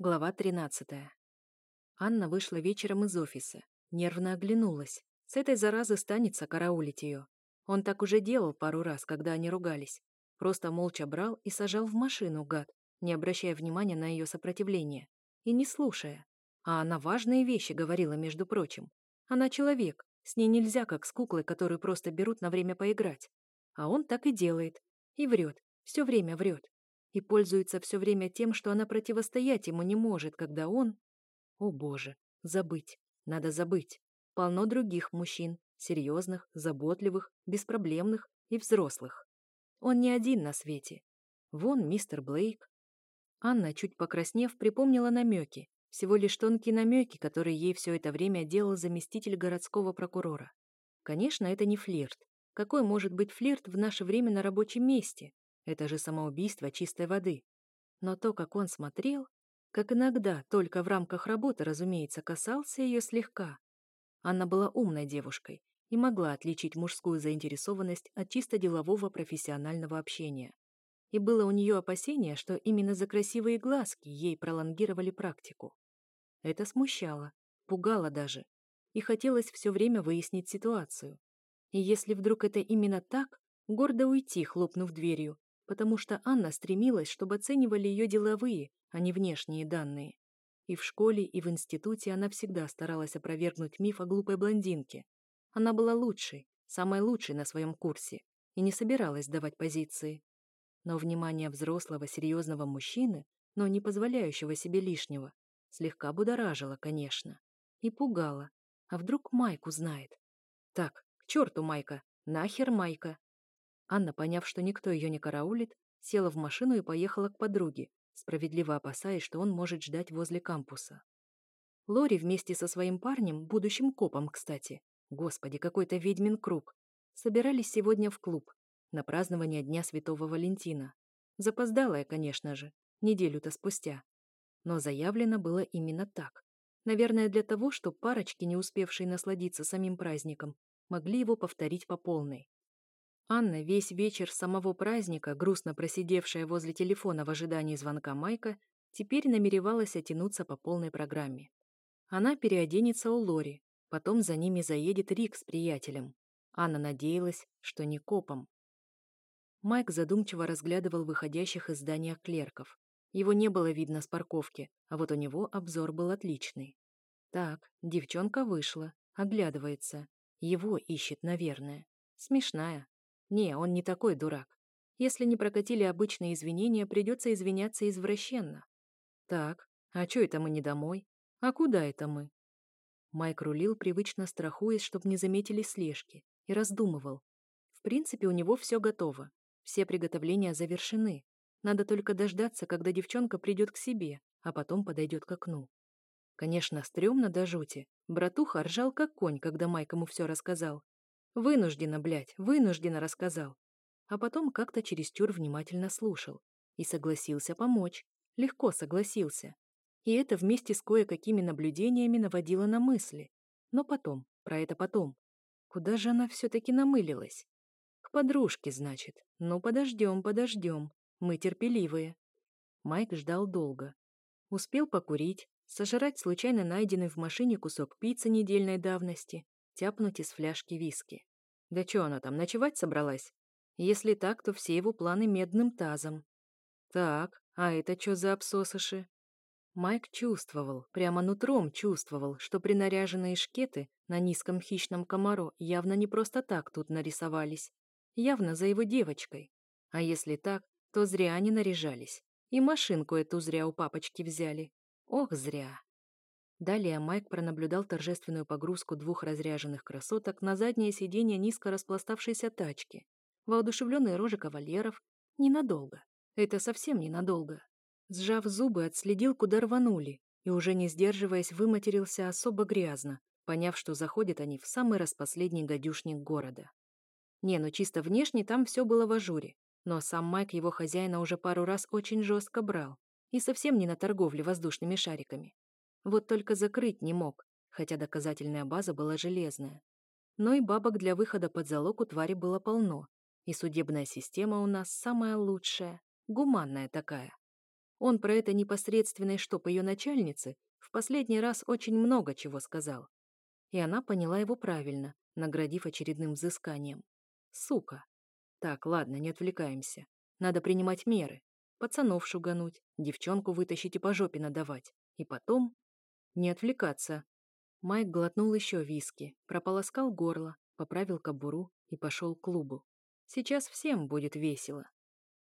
Глава 13. Анна вышла вечером из офиса. Нервно оглянулась. С этой заразы станется караулить ее. Он так уже делал пару раз, когда они ругались. Просто молча брал и сажал в машину, гад, не обращая внимания на ее сопротивление. И не слушая. А она важные вещи говорила, между прочим. Она человек, с ней нельзя, как с куклой, которую просто берут на время поиграть. А он так и делает. И врет. Все время врет и пользуется все время тем, что она противостоять ему не может, когда он... О боже, забыть, надо забыть. Полно других мужчин, серьезных, заботливых, беспроблемных и взрослых. Он не один на свете. Вон мистер Блейк. Анна, чуть покраснев, припомнила намеки, всего лишь тонкие намеки, которые ей все это время делал заместитель городского прокурора. Конечно, это не флирт. Какой может быть флирт в наше время на рабочем месте? Это же самоубийство чистой воды. Но то, как он смотрел, как иногда, только в рамках работы, разумеется, касался ее слегка. Анна была умной девушкой и могла отличить мужскую заинтересованность от чисто делового профессионального общения. И было у нее опасение, что именно за красивые глазки ей пролонгировали практику. Это смущало, пугало даже, и хотелось все время выяснить ситуацию. И если вдруг это именно так, гордо уйти, хлопнув дверью, потому что Анна стремилась, чтобы оценивали ее деловые, а не внешние данные. И в школе, и в институте она всегда старалась опровергнуть миф о глупой блондинке. Она была лучшей, самой лучшей на своем курсе, и не собиралась давать позиции. Но внимание взрослого, серьезного мужчины, но не позволяющего себе лишнего, слегка будоражило, конечно, и пугало. А вдруг Майку знает? Так, к черту Майка, нахер Майка. Анна, поняв, что никто ее не караулит, села в машину и поехала к подруге, справедливо опасаясь, что он может ждать возле кампуса. Лори вместе со своим парнем, будущим копом, кстати, господи, какой-то ведьмин круг, собирались сегодня в клуб на празднование Дня Святого Валентина. Запоздалая, конечно же, неделю-то спустя. Но заявлено было именно так. Наверное, для того, чтобы парочки, не успевшие насладиться самим праздником, могли его повторить по полной. Анна весь вечер самого праздника, грустно просидевшая возле телефона в ожидании звонка Майка, теперь намеревалась оттянуться по полной программе. Она переоденется у Лори, потом за ними заедет Рик с приятелем. Анна надеялась, что не копом. Майк задумчиво разглядывал выходящих из здания клерков. Его не было видно с парковки, а вот у него обзор был отличный. Так, девчонка вышла, оглядывается. Его ищет, наверное. Смешная. Не, он не такой дурак. Если не прокатили обычные извинения, придется извиняться извращенно. Так, а чё это мы не домой? А куда это мы? Майк рулил, привычно страхуясь, чтобы не заметили слежки, и раздумывал. В принципе, у него все готово. Все приготовления завершены. Надо только дождаться, когда девчонка придет к себе, а потом подойдет к окну. Конечно, стрёмно до жути. Братуха ржал как конь, когда Майк ему все рассказал. Вынужденно, блядь, вынужденно рассказал. А потом как-то чересчур внимательно слушал. И согласился помочь. Легко согласился. И это вместе с кое-какими наблюдениями наводило на мысли. Но потом, про это потом. Куда же она все-таки намылилась? К подружке, значит. Ну, подождем, подождем. Мы терпеливые. Майк ждал долго. Успел покурить, сожрать случайно найденный в машине кусок пиццы недельной давности, тяпнуть из фляжки виски. Да что она там, ночевать собралась? Если так, то все его планы медным тазом. Так, а это что за обсосыши? Майк чувствовал, прямо нутром чувствовал, что принаряженные шкеты на низком хищном комаро явно не просто так тут нарисовались. Явно за его девочкой. А если так, то зря они наряжались. И машинку эту зря у папочки взяли. Ох, зря. Далее Майк пронаблюдал торжественную погрузку двух разряженных красоток на заднее сиденье низко распластавшейся тачки. Воодушевленные рожи кавалеров. Ненадолго. Это совсем ненадолго. Сжав зубы, отследил, куда рванули, и уже не сдерживаясь, выматерился особо грязно, поняв, что заходят они в самый распоследний гадюшник города. Не, ну чисто внешне там все было в ажуре, но сам Майк его хозяина уже пару раз очень жестко брал, и совсем не на торговле воздушными шариками. Вот только закрыть не мог, хотя доказательная база была железная. Но и бабок для выхода под залог у твари было полно. И судебная система у нас самая лучшая, гуманная такая. Он про это непосредственное штоп ее начальницы в последний раз очень много чего сказал. И она поняла его правильно, наградив очередным взысканием. Сука. Так, ладно, не отвлекаемся. Надо принимать меры. Пацанов шугануть, девчонку вытащить и по жопе надавать. И потом... Не отвлекаться. Майк глотнул еще виски, прополоскал горло, поправил кобуру и пошел к клубу. Сейчас всем будет весело.